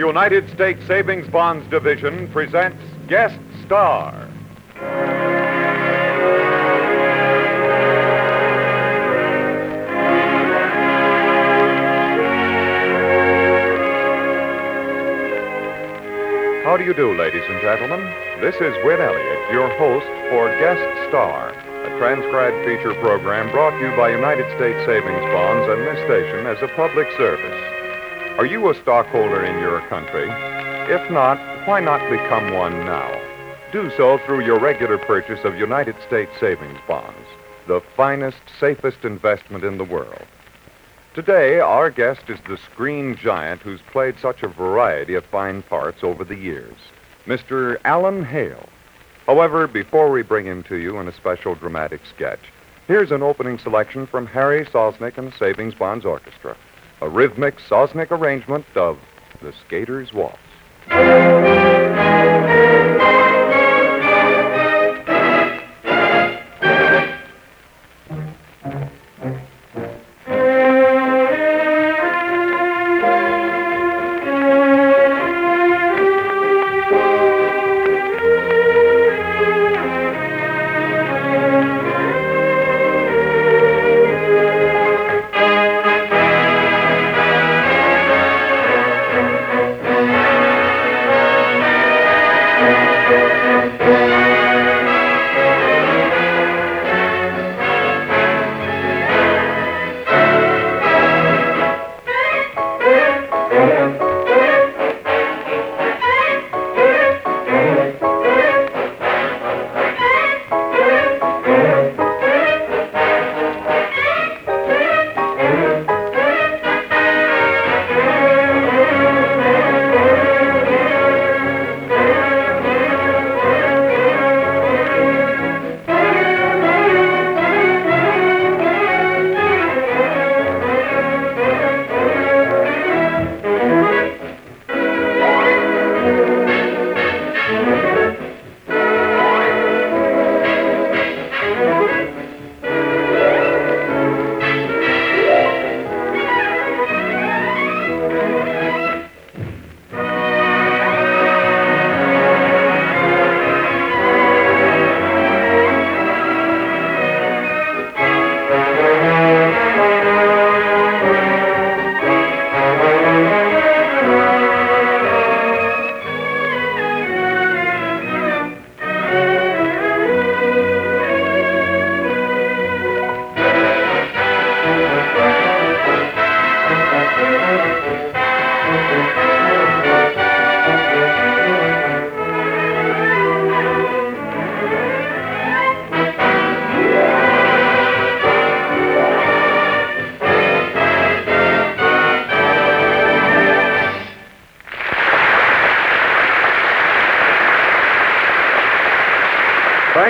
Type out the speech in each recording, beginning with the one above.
United States Savings Bonds Division presents Guest Star. How do you do, ladies and gentlemen? This is Win Elliott, your host for Guest Star, a transcribed feature program brought to you by United States Savings Bonds and this station as a public service. Are you a stockholder in your country? If not, why not become one now? Do so through your regular purchase of United States Savings Bonds, the finest, safest investment in the world. Today, our guest is the screen giant who's played such a variety of fine parts over the years, Mr. Alan Hale. However, before we bring him to you in a special dramatic sketch, here's an opening selection from Harry Sosnick and the Savings Bonds Orchestra, a rhythmic Sosnick arrangement of The Skater's Waltz.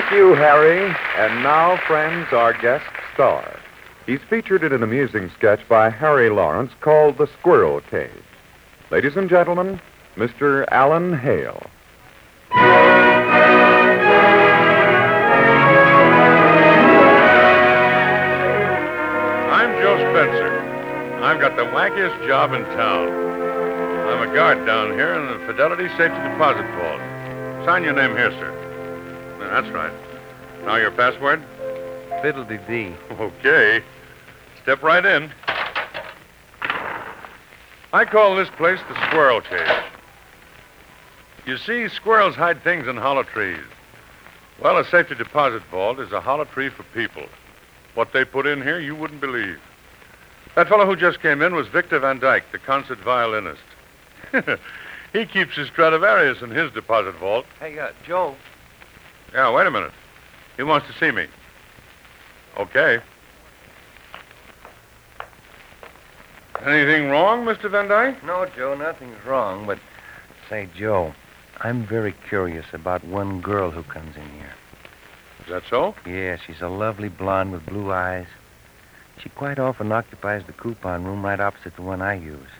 Thank you, Harry. And now, friends, our guest star. He's featured in an amusing sketch by Harry Lawrence called The Squirrel Cage. Ladies and gentlemen, Mr. Alan Hale. I'm Joe Spencer. I've got the wackiest job in town. I'm a guard down here in the Fidelity Safety Deposit Vault. Sign your name here, sir. Yeah, That's right. Now your password? Fiddle-dee-dee. Okay. Step right in. I call this place the squirrel cage. You see, squirrels hide things in hollow trees. Well, a safety deposit vault is a hollow tree for people. What they put in here, you wouldn't believe. That fellow who just came in was Victor Van Dyke, the concert violinist. he keeps his Stradivarius in his deposit vault. Hey, uh, Joe. Yeah, wait a minute. He wants to see me. Okay. Anything wrong, Mr. Van Dyke? No, Joe, nothing's wrong, but say, Joe, I'm very curious about one girl who comes in here. Is that so? Yeah, she's a lovely blonde with blue eyes. She quite often occupies the coupon room right opposite the one I use.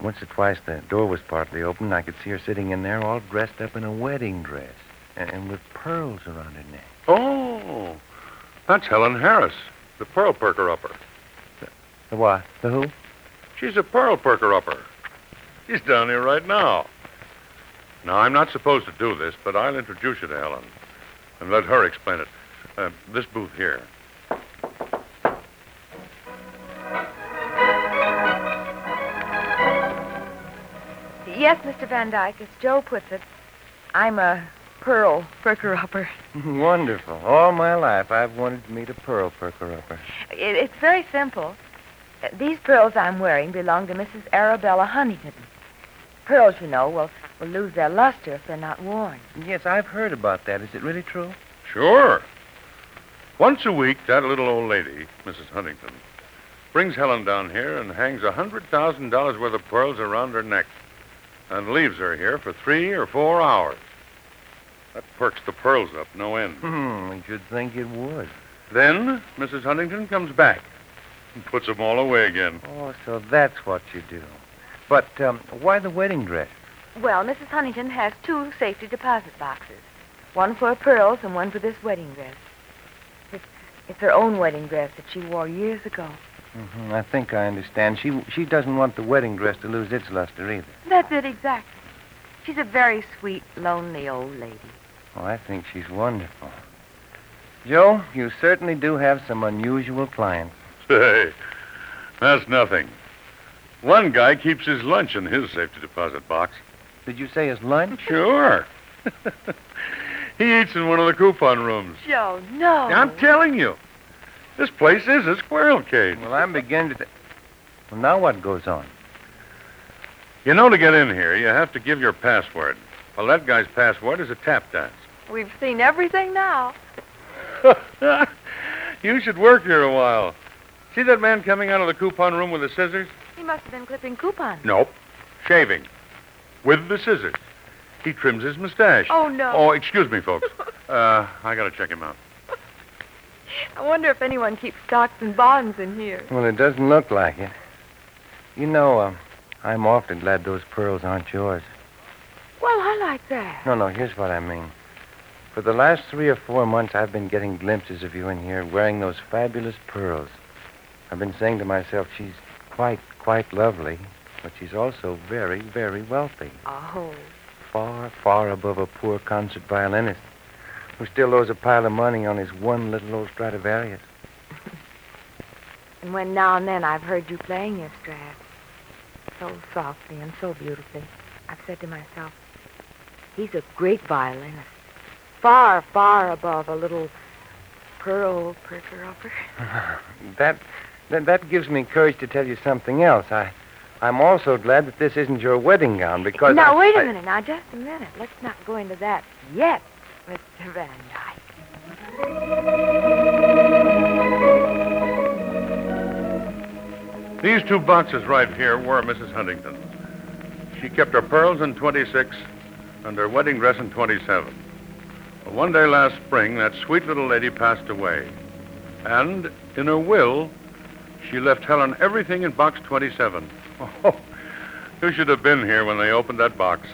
Once or twice the door was partly open, and I could see her sitting in there all dressed up in a wedding dress and, and with pearls around her neck. Oh, that's Helen Harris, the pearl perker upper. The what? The who? She's a pearl perker upper. She's down here right now. Now, I'm not supposed to do this, but I'll introduce you to Helen and let her explain it. Uh, this booth here. Yes, Mr. Van Dyke, as Joe puts it, I'm a pearl perker upper. Wonderful. All my life I've wanted to meet a pearl perker upper. It, it's very simple. Uh, These pearls I'm wearing belong to Mrs. Arabella Huntington. Pearls, you know, will, will lose their luster if they're not worn. Yes, I've heard about that. Is it really true? Sure. Once a week, that little old lady, Mrs. Huntington, brings Helen down here and hangs a $100,000 worth of pearls around her neck and leaves her here for three or four hours. That perks the pearls up no end. Hmm, I should think it would. Then Mrs. Huntington comes back and puts them all away again. Oh, so that's what you do. But um, why the wedding dress? Well, Mrs. Huntington has two safety deposit boxes. One for her pearls and one for this wedding dress. It's, it's her own wedding dress that she wore years ago. hmm I think I understand. She she doesn't want the wedding dress to lose its luster either. That's it exactly. She's a very sweet, lonely old lady. Oh, I think she's wonderful. Joe, you certainly do have some unusual clients. Say, that's nothing. One guy keeps his lunch in his safety deposit box. Did you say his lunch? Sure. he eats in one of the coupon rooms. Joe, no. I'm telling you. This place is a squirrel cage. Well, I'm beginning to. Th- well, now what goes on? You know, to get in here, you have to give your password. Well, that guy's password is a tap dance. We've seen everything now. you should work here a while. See that man coming out of the coupon room with the scissors? He must have been clipping coupons. Nope. Shaving. With the scissors. He trims his mustache. Oh, no. Oh, excuse me, folks. Uh, I gotta check him out. I wonder if anyone keeps stocks and bonds in here. Well, it doesn't look like it. You know, um, I'm awfully glad those pearls aren't yours. Well, I like that. No, no, here's what I mean. For the last three or four months, I've been getting glimpses of you in here wearing those fabulous pearls. I've been saying to myself, she's quite, quite lovely, but she's also very, very wealthy. Oh. Far, far above a poor concert violinist who still owes a pile of money on his one little old Stradivarius. And when now and then I've heard you playing your Strad, so softly and so beautifully, I've said to myself, he's a great violinist. Far, far above a little pearl perker upper. that, that that gives me courage to tell you something else. I, I'm also glad that this isn't your wedding gown because. now, I- wait a I- minute. Now, just a minute. Let's not go into that yet, Mr. Van Dyke. These two boxes right here were Mrs. Huntington's. She kept her pearls in 26 and her wedding dress in 27. One day last spring, that sweet little lady passed away. And in her will, she left Helen everything in box 27. Oh, you should have been here when they opened that box.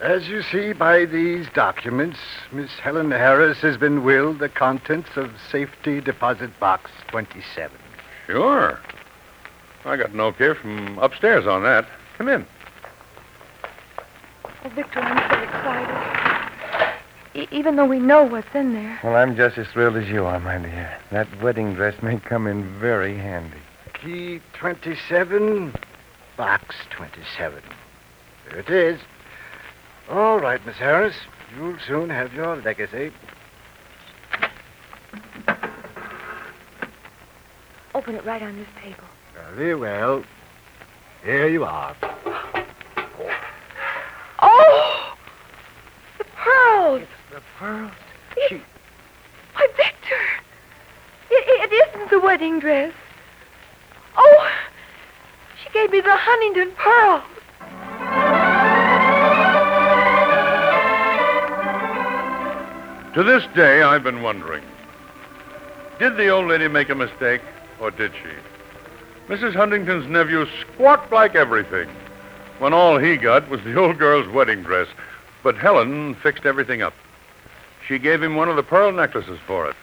As you see by these documents, Miss Helen Harris has been willed the contents of safety deposit box 27. Sure. I got an okay from upstairs on that. Come in. Oh, Victor, I'm so excited. E- even though we know what's in there. Well, I'm just as thrilled as you are, my dear. That wedding dress may come in very handy. Key 27, box 27. There it is. All right, Miss Harris. You'll soon have your legacy. Open it right on this table. Very well. Here you are. Oh! The pearls! The pearls? She... Why, Victor! It, it isn't the wedding dress. Oh! She gave me the Huntington pearls. To this day, I've been wondering did the old lady make a mistake, or did she? Mrs. Huntington's nephew squawked like everything when all he got was the old girl's wedding dress. But Helen fixed everything up. She gave him one of the pearl necklaces for it.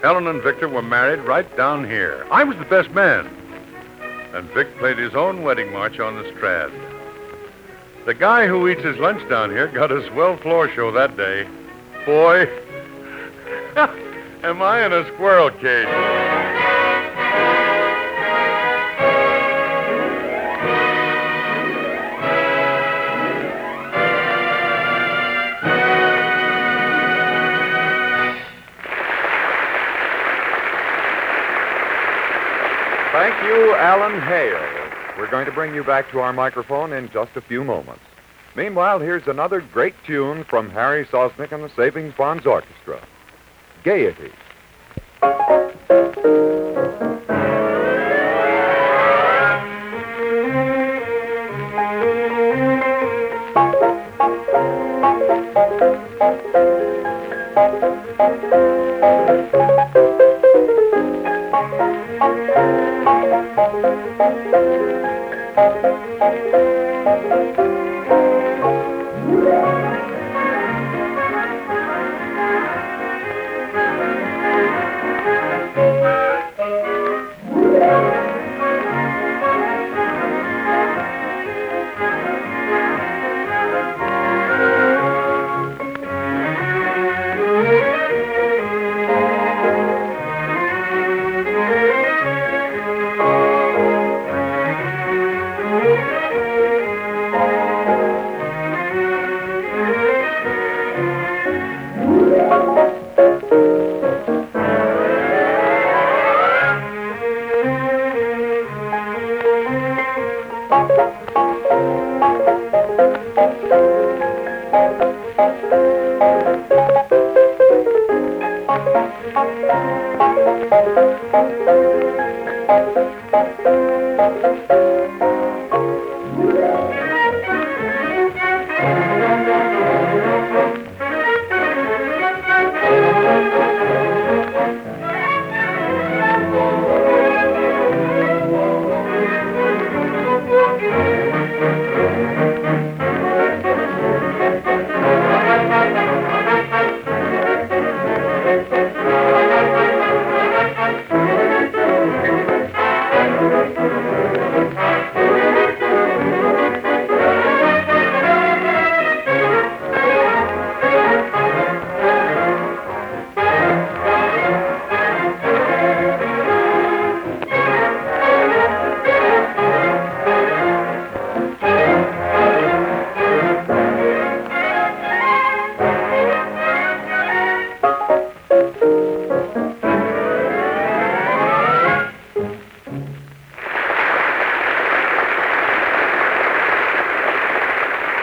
Helen and Victor were married right down here. I was the best man. and Vic played his own wedding march on the Strad. The guy who eats his lunch down here got a swell floor show that day. Boy, am I in a squirrel cage. Thank you, Alan Hale. We're going to bring you back to our microphone in just a few moments. Meanwhile, here's another great tune from Harry Sosnick and the Savings Bonds Orchestra Gaiety. Música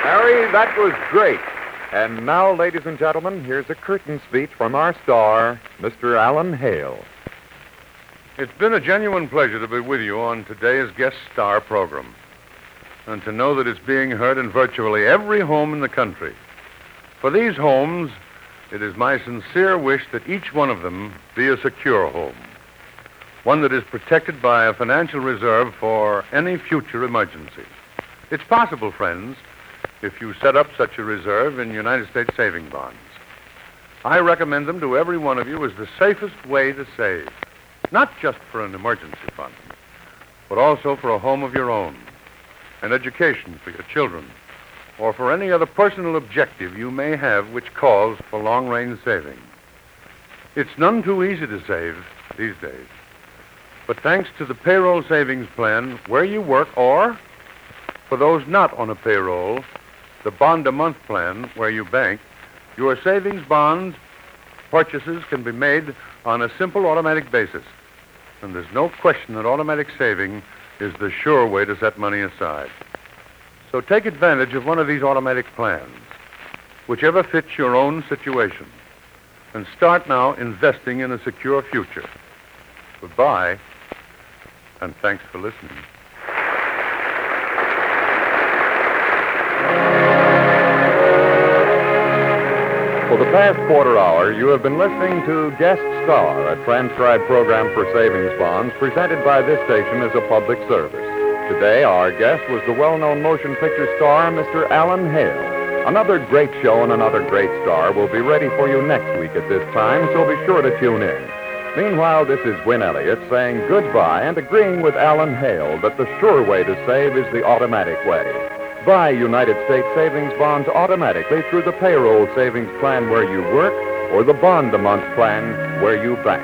Harry, that was great. And now, ladies and gentlemen, here's a curtain speech from our star, Mr. Alan Hale. It's been a genuine pleasure to be with you on today's guest star program, and to know that it's being heard in virtually every home in the country. For these homes, it is my sincere wish that each one of them be a secure home, one that is protected by a financial reserve for any future emergency. It's possible, friends, if you set up such a reserve in United States saving bonds. I recommend them to every one of you as the safest way to save, not just for an emergency fund, but also for a home of your own, an education for your children, or for any other personal objective you may have which calls for long range saving. It's none too easy to save these days. But thanks to the payroll savings plan where you work, or for those not on a payroll, the bond a month plan where you bank, your savings bonds purchases can be made on a simple automatic basis. And there's no question that automatic saving is the sure way to set money aside. So take advantage of one of these automatic plans, whichever fits your own situation, and start now investing in a secure future. Goodbye, and thanks for listening. For the past quarter hour, you have been listening to Guest Star, a transcribed program for savings bonds presented by this station as a public service. Today, our guest was the well known motion picture star, Mr. Alan Hale. Another great show and another great star will be ready for you next week at this time, so be sure to tune in. Meanwhile, this is Win Elliott saying goodbye and agreeing with Alan Hale that the sure way to save is the automatic way. Buy United States savings bonds automatically through the payroll savings plan where you work or the bond a month plan where you bank.